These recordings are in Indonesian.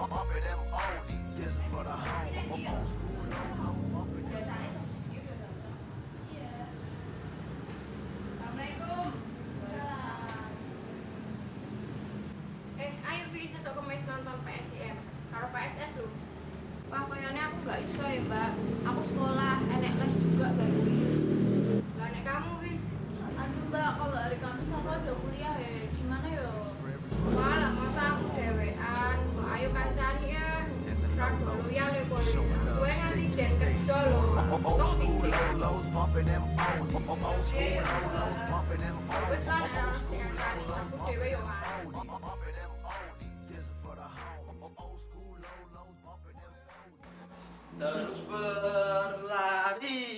I'm up in them oldies. Terus berlari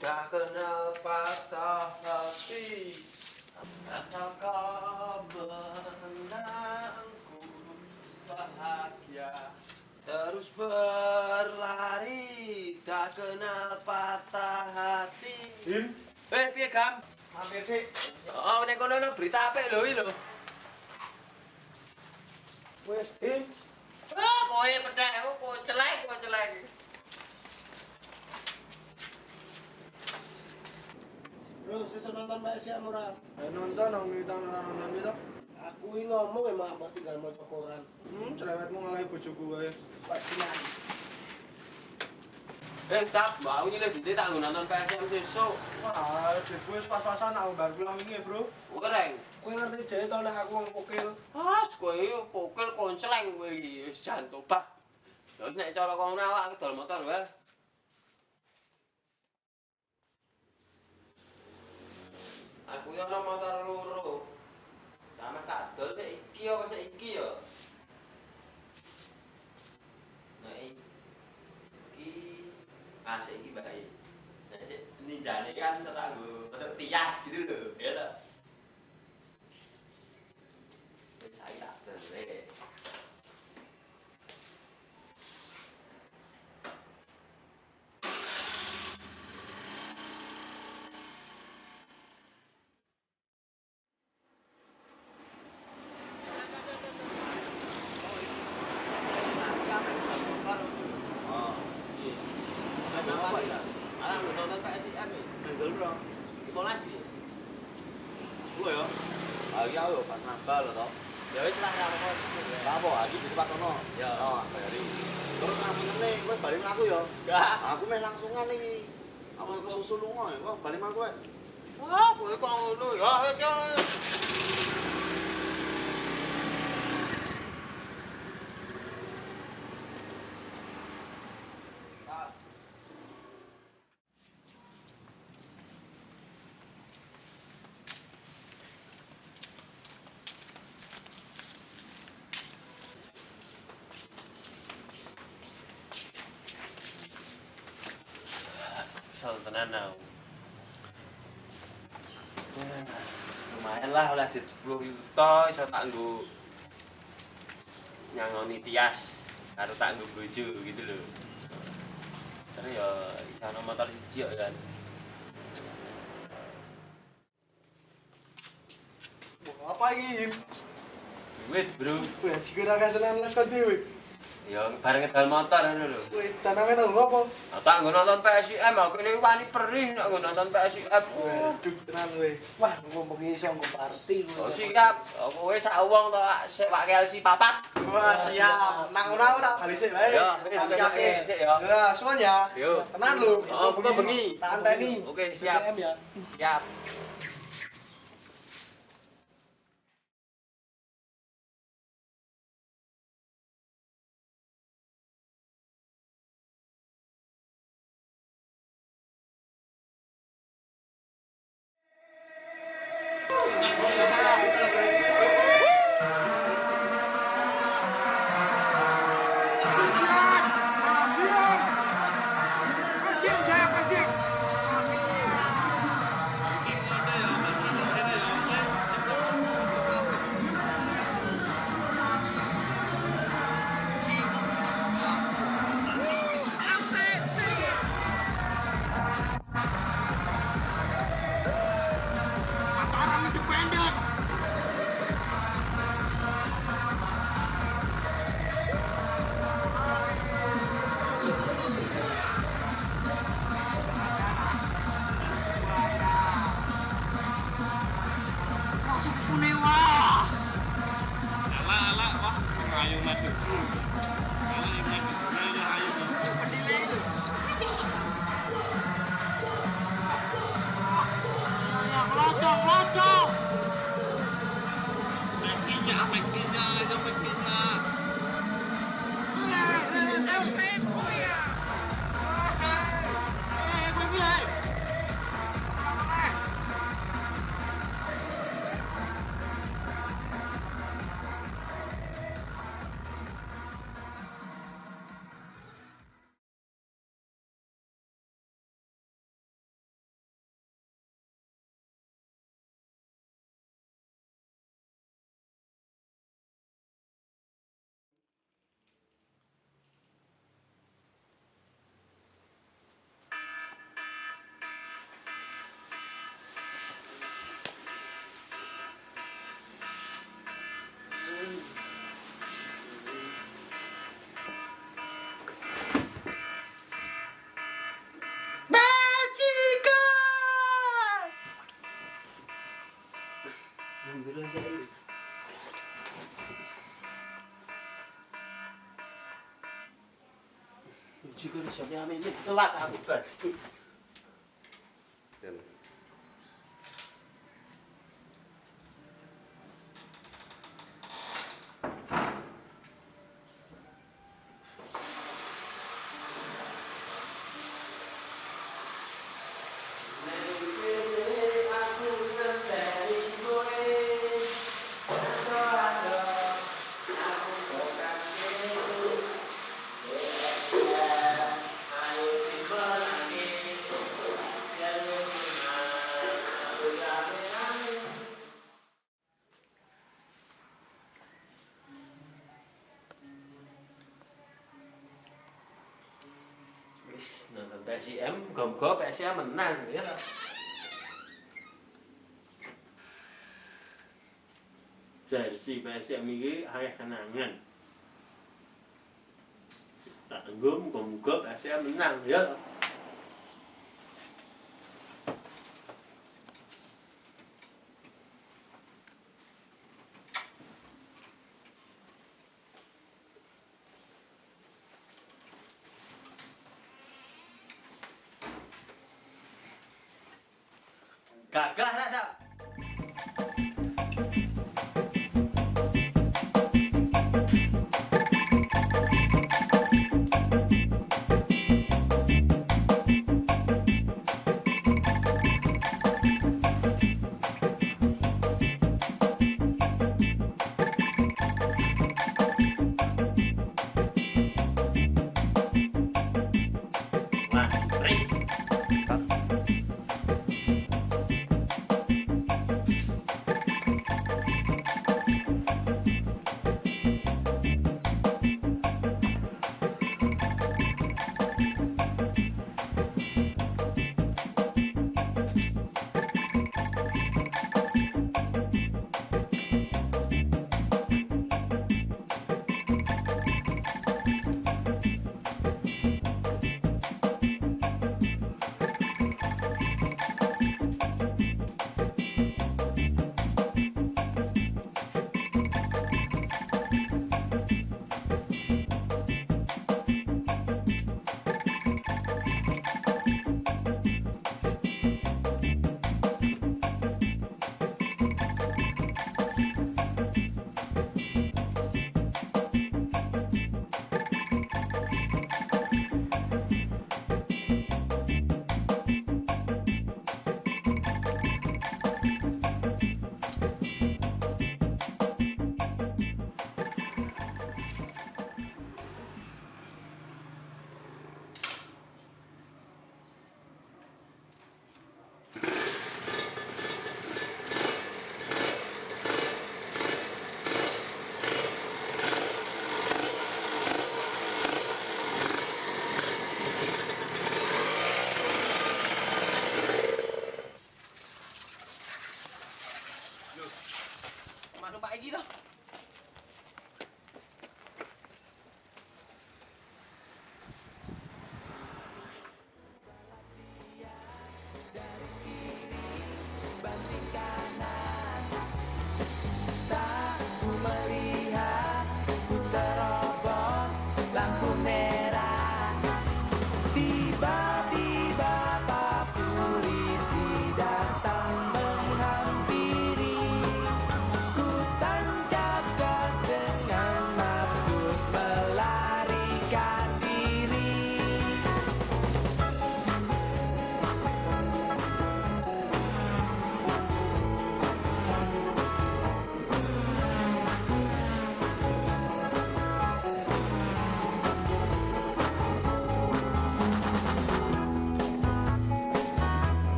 Tak kenal patah hati Asal kau menangku bahagia Terus berlari Tak kenal patah hati Him? Eh, piye Gam? Mampir sih. Oh, nek kono berita apik lho iki lho. Wes, Im. Ah, kowe pedhek aku kok celek kok celek. Bro, sesuk nonton Mbak Sia ora? Eh nonton dong kita ora nonton gitu. Aku ini ngomong emang mbak tinggal mau koran. Hmm, cerewetmu ngalahi bojoku wae. Wah? Eh, tak, mau nyilih dite tak nonton PSM sesuk. Wah, debu wis pas-pasan aku bar pulang wingi, Bro. Wereng. Kowe ngerti dhewe to nek aku wong pukil. Ah, kowe yo pokel konceleng kowe iki wis jan tobah. Ya nek cara kono awak dol motor wae. Aku yo ana motor loro. Sama tak dol iki apa sik iki yo. Nah iki ah sik iki bae. Nek sik ninjane kan tak nggo motor tias gitu lho, ya. Wis saiki tak delek. Oh, iya. Ada apa ya? Alah nonton PSIM iki. Bendel, Bro. 15 piye? Gue ya. Ah, iki aku yo pas nambal lho to. Ya wis lah ora apa. Apa iki di tempat kono? Ya. Oh, bayari. Terus ngapain nih, kowe balik aku ya. Enggak. Aku meh langsungan iki. Aku ke susu lunga, kok balik aku kowe. Wah, kowe kok ngono ya wis ya. Kesel tenan aku. lumayan lah oleh duit 10 juta iso tak nggo nyangoni tias karo tak nggo bojo gitu loh terus ya iso ana motor siji kok kan Wah, Apa? Im? duit bro Kowe aji kira kan tenan les kon dhewe. Ya bareng ngedal motor ngono lho Kowe taname tau ngopo? Nah, tak nggo nonton PSIM aku ini wani perih nek nggo nonton PSIM Waduh, tenan kowe. Wah, ngomong iki iso nggo party kowe. Oh siap, kowe sak wong to sewake LC papat. Wah, siap. Nang ngono aku tak bali sik wae. Ya, siapke. sik ya. Ya, suwun ya. Tenan lho. Oh, kok bengi. Tak anteni. Oke, siap. BBM ya. Siap. Juga bisa ini telat aku bar. Dan Wis nonton PSM, gom-gom PSM menang ya. ta. Jersey PSM iki akeh kenangan. Tak nggum muga-muga PSM menang ya. ta. Gagah nak tak?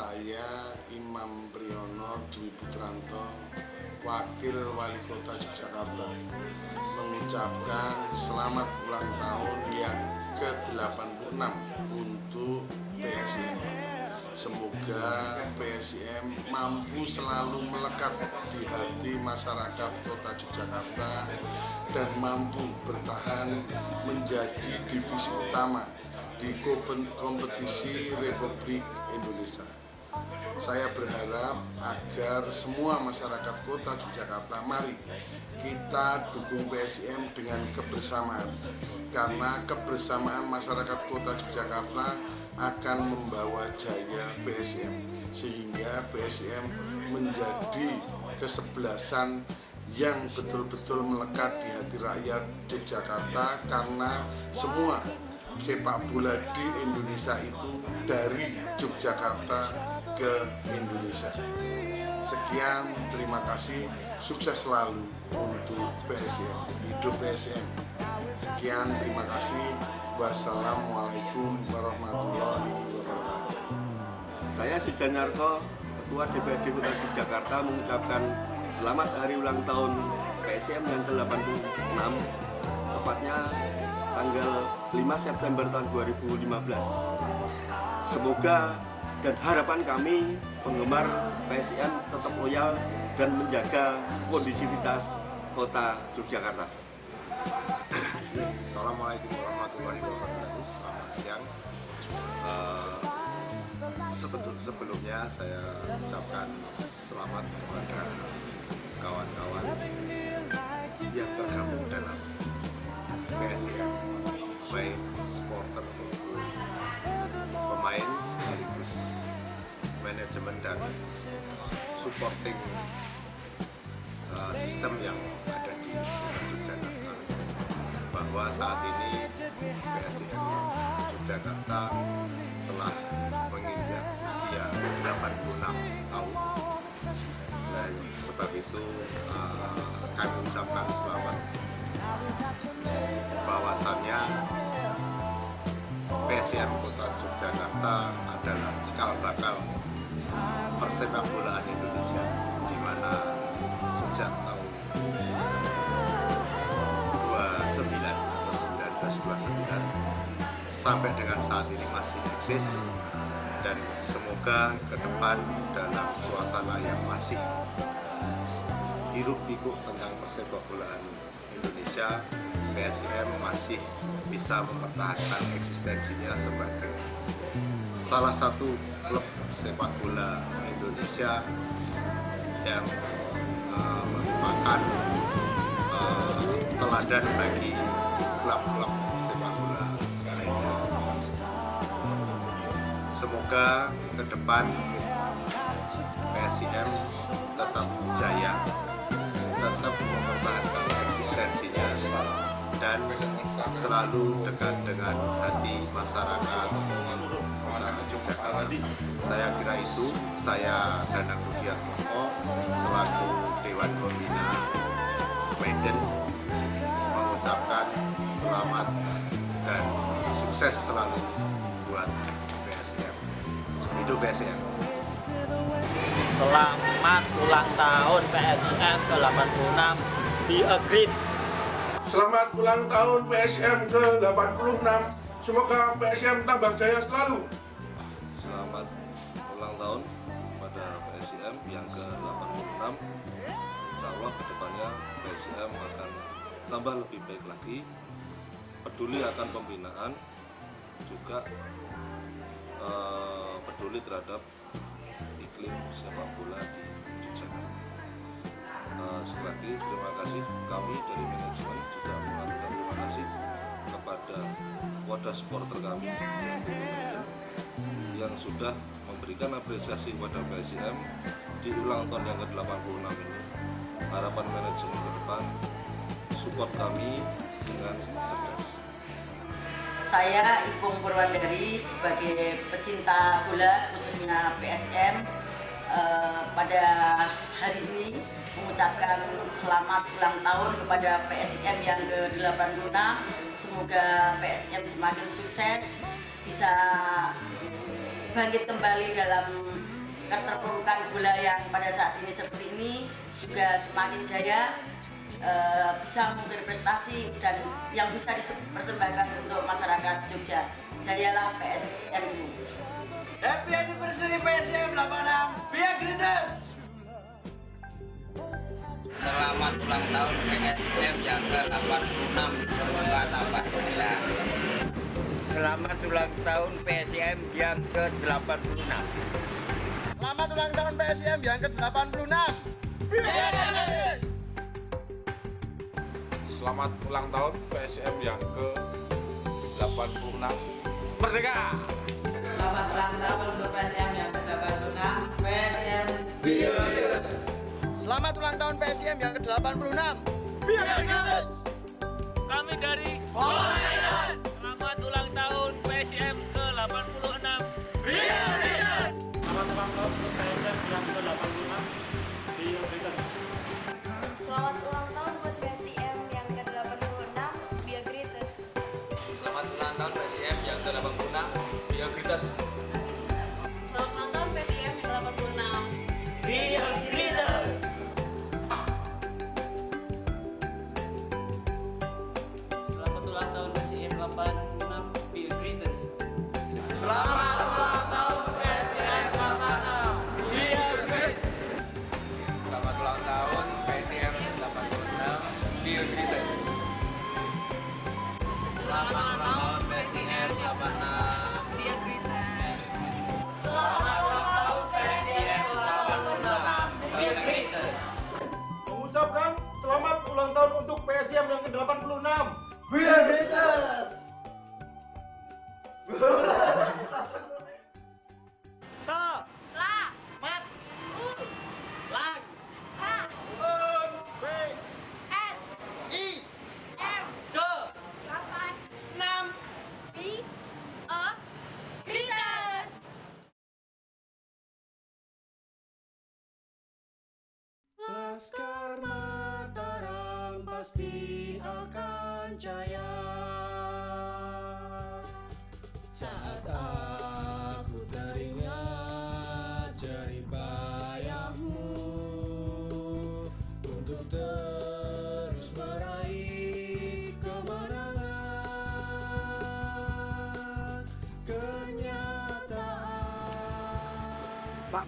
Saya Imam Priyono Dwi Putranto, Wakil Wali Kota Yogyakarta, mengucapkan selamat ulang tahun yang ke-86 untuk PSM. Semoga PSM mampu selalu melekat di hati masyarakat Kota Yogyakarta dan mampu bertahan menjadi divisi utama di kompetisi Republik Indonesia. Saya berharap agar semua masyarakat kota Yogyakarta mari kita dukung PSM dengan kebersamaan. Karena kebersamaan masyarakat kota Yogyakarta akan membawa jaya PSM sehingga PSM menjadi kesebelasan yang betul-betul melekat di hati rakyat Yogyakarta karena semua sepak bola di Indonesia itu dari Yogyakarta ke Indonesia. Sekian, terima kasih, sukses selalu untuk PSM, hidup PSM. Sekian, terima kasih. Wassalamualaikum warahmatullahi wabarakatuh. Saya Sujanarto, Ketua DPRD Kota Yogyakarta mengucapkan selamat hari ulang tahun PSM yang ke-86 tepatnya tanggal 5 September tahun 2015. Semoga dan harapan kami penggemar PSM tetap loyal dan menjaga kondisivitas kota Yogyakarta. Assalamualaikum warahmatullahi wabarakatuh. Selamat siang. Uh, sebetul sebelumnya saya ucapkan selamat kepada kawan-kawan yang tergabung dalam PSM baik supporter maupun pemain sekaligus manajemen dan supporting uh, sistem yang ada di Yogyakarta. Bahwa saat ini PSM Yogyakarta telah menginjak usia 86 tahun. Dan sebab itu uh, kami ucapkan selamat. Bahwasannya PSM Kota Yogyakarta adalah cikal bakal persepak bolaan Indonesia di mana sejak tahun 29 atau 1929 sampai dengan saat ini masih eksis. Dan semoga ke depan dalam suasana yang masih hiruk pikuk tentang persepak bolaan Indonesia PSM masih bisa mempertahankan eksistensinya sebagai salah satu klub sepak bola Indonesia yang uh, merupakan uh, teladan bagi klub-klub sepak bola lainnya. Semoga ke depan PSM tetap jaya, tetap mempertahankan eksistensinya dan selalu dekat dengan hati masyarakat Yogyakarta. Saya kira itu, saya Danang Rudiatmoko selaku Dewan Pembina Medan mengucapkan selamat dan sukses selalu buat PSM. Hidup PSM. Selamat ulang tahun PSM ke-86 di Agrit. Selamat ulang tahun PSM ke-86. Semoga PSM tambah jaya selalu. Selamat ulang tahun pada PSM yang ke-86. Insya Allah ke depannya PSM akan tambah lebih baik lagi. Peduli akan pembinaan, juga eh, peduli terhadap iklim sepak bola di Yogyakarta. Uh, sekali lagi terima kasih kami dari manajemen juga mengaturkan terima kasih kepada wadah supporter kami yang sudah memberikan apresiasi kepada PSM di ulang tahun yang ke-86 ini. Harapan manajemen ke depan support kami dengan cerdas. Saya Ipung Purwandari sebagai pecinta bola khususnya PSM eh, pada hari ini mengucapkan selamat ulang tahun kepada PSIM yang ke-86. Semoga PSIM semakin sukses, bisa bangkit kembali dalam keterpurukan bola yang pada saat ini seperti ini juga semakin jaya eh, bisa memberi prestasi dan yang bisa dipersembahkan untuk masyarakat Jogja. Jayalah PSM. Happy anniversary PSM 86 Biar Greatest Selamat ulang tahun PSM yang ke-86 Semoga tambah jaya Selamat ulang tahun PSM yang ke-86. Selamat ulang tahun PSM yang ke-86. Biar Greatest Selamat ulang tahun PSM yang ke-86. Merdeka! Selamat ulang tahun untuk PSM yang ke-86. PSM Selamat ulang tahun PSM yang ke-86. Biar Greatest Kami dari Bola ulang tahun untuk PSM yang ke-86. Biar Greatest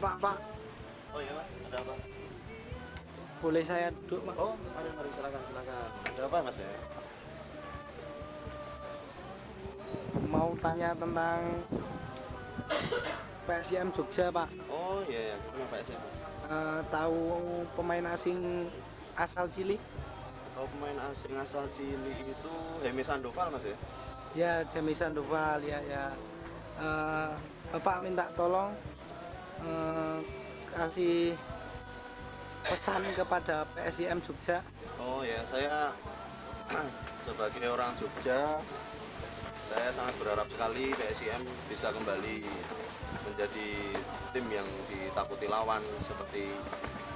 Pak, pak. Oh iya mas, ada apa? Boleh saya duduk, Pak? Oh, mari mari silakan silakan. Ada apa mas ya? Mau tanya tentang PSM Jogja, Pak. Oh iya, iya. gimana Pak SM mas? Eh, tahu pemain asing asal Chili? Oh pemain asing asal Chili itu Hemi Sandoval mas ya? Ya, Jamie Sandoval, ya, ya. Eh, Bapak minta tolong kasih pesan kepada PSIM Jogja. Oh ya, saya sebagai orang Jogja, saya sangat berharap sekali PSIM bisa kembali menjadi tim yang ditakuti lawan seperti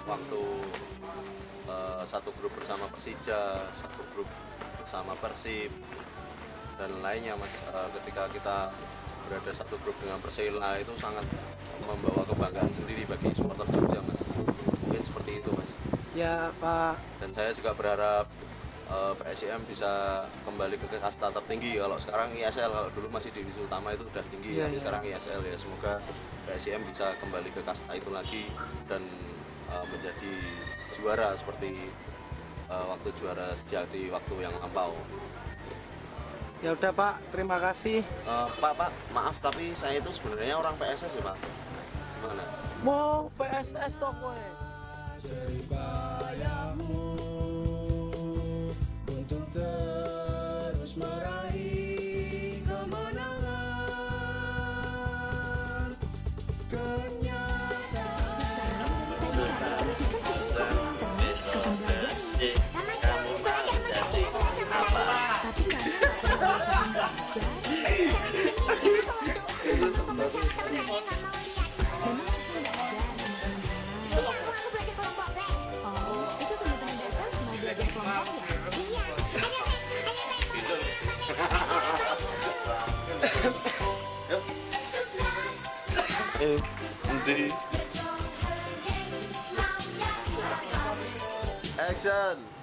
waktu eh, satu grup bersama Persija, satu grup bersama Persib dan lainnya mas. Eh, ketika kita berada satu grup dengan Persela itu sangat membawa kebanggaan sendiri bagi supporter Jogja mas. Mungkin seperti itu mas. Ya, Pak. Dan saya juga berharap eh, PSIM bisa kembali ke kasta tertinggi. Kalau sekarang ISL, kalau dulu masih divisi utama itu udah tinggi, Iya, tapi iya. sekarang ISL ya. Semoga PSIM bisa kembali ke kasta itu lagi dan eh, menjadi juara seperti eh, waktu juara sejati waktu yang lampau. Ya udah, Pak. Terima kasih. Eh, Pak, Pak, maaf tapi saya itu sebenarnya orang PSS ya Pak. Gimana? Mau PSS toh kowe. Jeribayamu untuk terus meraih Ready? Action!